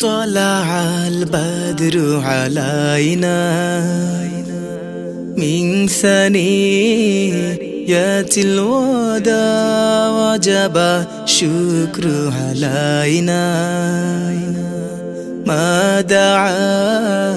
طلع البدر علينا. من ثنيات الوداع وجب شكر علينا. ما دعا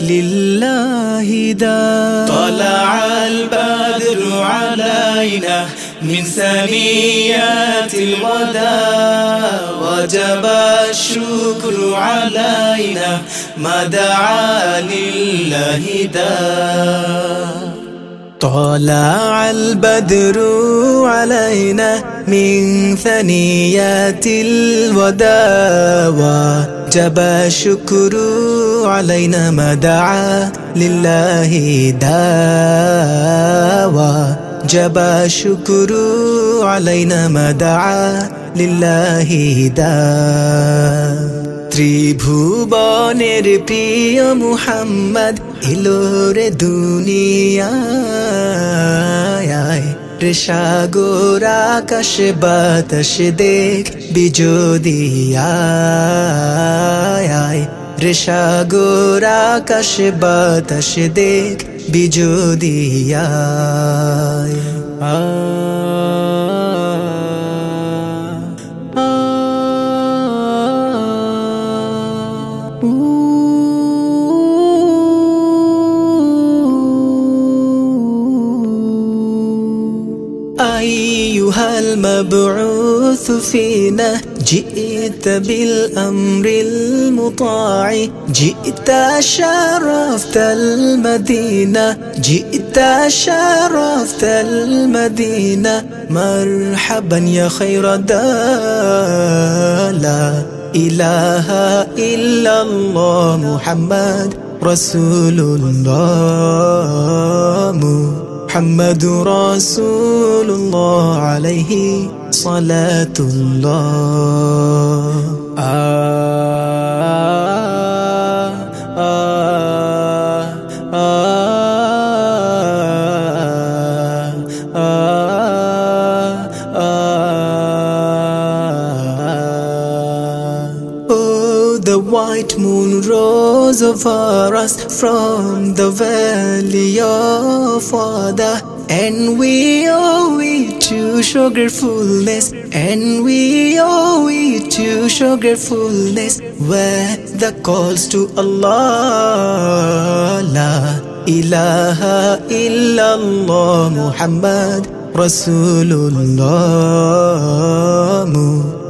لله دا. طلع البدر علينا. من ثنيات الوداع وجب الشكر علينا ما دعا لله دا. طلع البدر علينا من ثنيات الوداع وجب الشكر علينا ما دعا لله داوى جب الشكر علينا ما دعا لله دا ত্রিভুবনের প্রিয় মুহাম্মদ এলো রে দুনিয়া রে সাগর আকাশ বাতাস দেখ বিজোদিয়া রে সাগর আকাশ বাতাস দেখ بجودياي أيها المبعوث فينا جئت بالأمر الله. المطاع. جئت شرفت المدينة. جئت شرفت المدينة. مرحبا يا خير دار لا إله إلا الله محمد رسول الله. محمد رسول الله عليه صلاة الله. The white moon rose over us from the valley of Father. And we owe it to show gratefulness, and we owe it to show gratefulness, where the calls to Allah, La ilaha illallah Muhammad Rasulullah.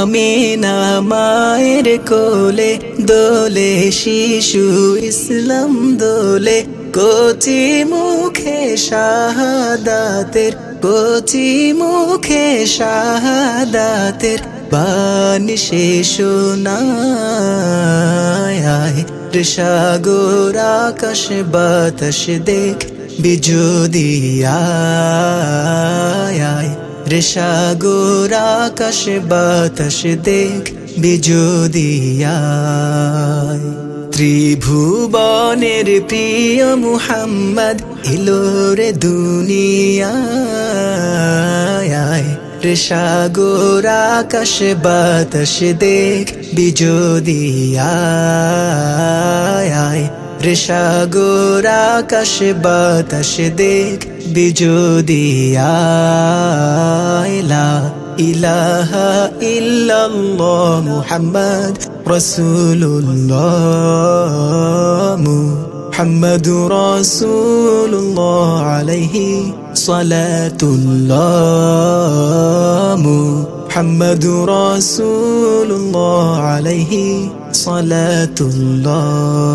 Amina মায়ের কোলে, দোলে শিশু ইসলাম দোলে। কচি মুখে শাহাদাতের, কচি মুখে শাহাদাতের বাণী শেষ সাগর, আকাশ, বাতাস দেখ বিজুদিয়ায় রেশাগোর আকাশ বাতাস দেখ বিজুদিয়ায়। ত্রিভুবনের প্রিয় মুহাম্মদ এলো রে দুনিয়ায়। রে সাগর আকাশ বাতাস দেখ বিজোদিয়ায়। রে সাগর আকাশ বাতাস দেখ বিজোদিয়ায়। লা إله إلا الله محمد رسول الله. محمد رسول الله عليه صلاة الله. محمد رسول الله عليه صلاة الله.